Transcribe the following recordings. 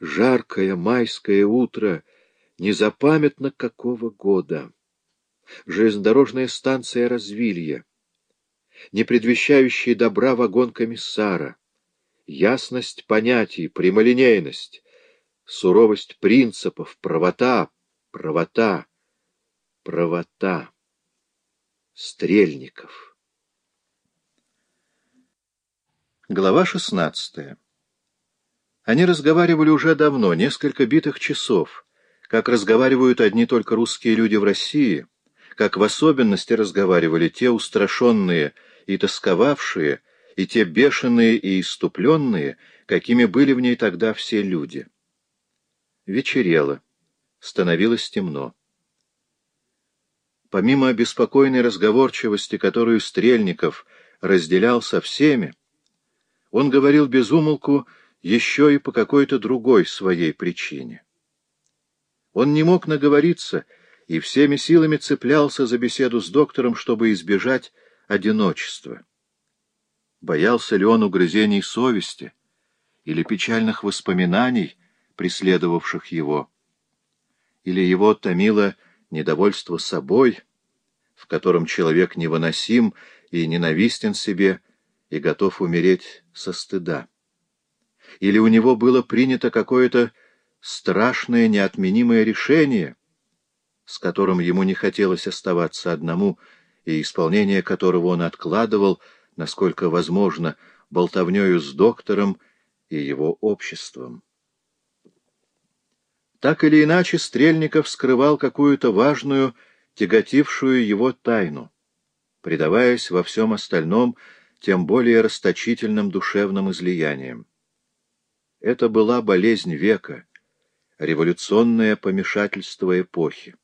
жаркое майское утро, незапамятно какого года. Железнодорожная станция Развилья, не предвещающий добра вагон комиссара, ясность понятий, прямолинейность, суровость принципов, правота, правота, правота. Стрельников. Глава шестнадцатая. Они разговаривали уже давно, несколько битых часов, как разговаривают одни только русские люди в России, как в особенности разговаривали те устрашенные и тосковавшие, и те бешеные и иступленные, какими были в ней тогда все люди. Вечерело. Становилось темно. Помимо беспокойной разговорчивости, которую Стрельников разделял со всеми, он говорил без умолку еще и по какой-то другой своей причине. Он не мог наговориться и всеми силами цеплялся за беседу с доктором, чтобы избежать одиночества. Боялся ли он угрызений совести или печальных воспоминаний, преследовавших его? Или его томило недовольство собой, в котором человек невыносим и ненавистен себе и готов умереть со стыда? Или у него было принято какое-то страшное неотменимое решение, с которым ему не хотелось оставаться одному, и исполнение которого он откладывал, насколько возможно, болтовнёю с доктором и его обществом. Так или иначе, Стрельников скрывал какую-то важную, тяготившую его тайну, предаваясь во всем остальном тем более расточительным душевным излияниям. Это была болезнь века, революционное помешательство эпохи.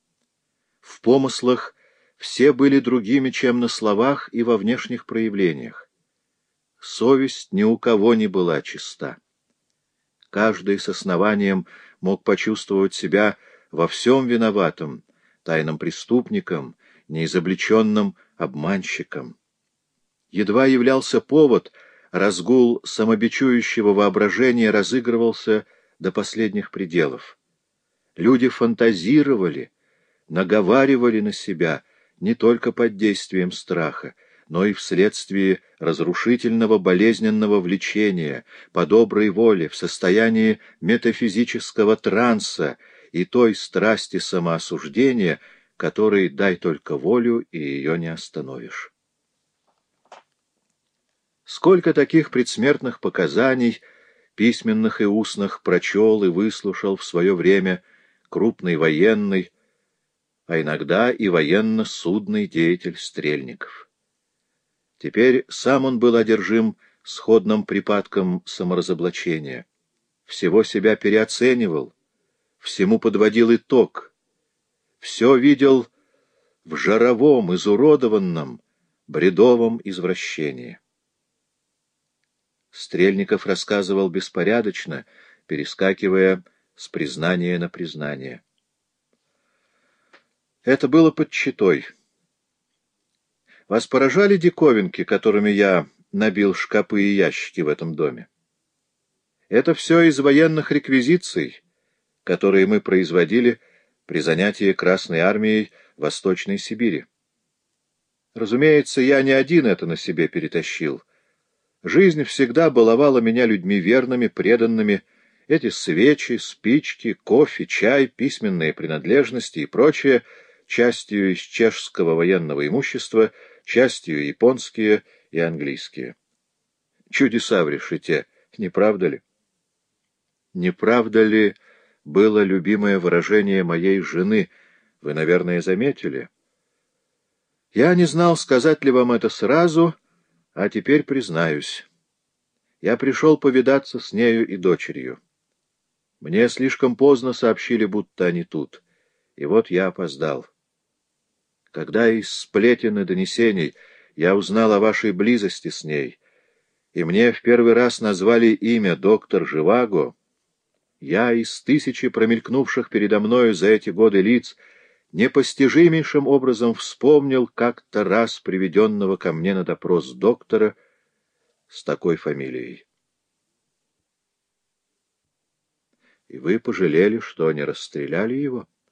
В помыслах все были другими, чем на словах и во внешних проявлениях. Совесть ни у кого не была чиста. Каждый с основанием мог почувствовать себя во всем виноватым, тайным преступником, неизобличенным обманщиком. Едва являлся повод, разгул самобичующего воображения разыгрывался до последних пределов. Люди фантазировали, наговаривали на себя не только под действием страха, но и вследствие разрушительного болезненного влечения, по доброй воле, в состоянии метафизического транса и той страсти самоосуждения, которой дай только волю, и ее не остановишь. Сколько таких предсмертных показаний, письменных и устных, прочел и выслушал в свое время крупный военный, а иногда и военно-судный деятель Стрельников. Теперь сам он был одержим сходным припадком саморазоблачения. Всего себя переоценивал, всему подводил итог. Все видел в жаровом, изуродованном, бредовом извращении. Стрельников рассказывал беспорядочно, перескакивая с признания на признание. Это было под читой. Вас поражали диковинки, которыми я набил шкапы и ящики в этом доме? Это все из военных реквизиций, которые мы производили при занятии Красной Армией Восточной Сибири. Разумеется, я не один это на себе перетащил. Жизнь всегда баловала меня людьми верными, преданными. Эти свечи, спички, кофе, чай, письменные принадлежности и прочее, частью из чешского военного имущества — частью японские и английские. Чудеса в решете, не правда ли? Не правда ли было любимое выражение моей жены, вы, наверное, заметили? Я не знал, сказать ли вам это сразу, а теперь признаюсь. Я пришел повидаться с нею и дочерью. Мне слишком поздно сообщили, будто они тут, и вот я опоздал. Когда из сплетен и донесений я узнал о вашей близости с ней, и мне в первый раз назвали имя доктор Живаго, я из тысячи промелькнувших передо мною за эти годы лиц непостижимейшим образом вспомнил как-то раз приведенного ко мне на допрос доктора с такой фамилией. И вы пожалели, что не расстреляли его? —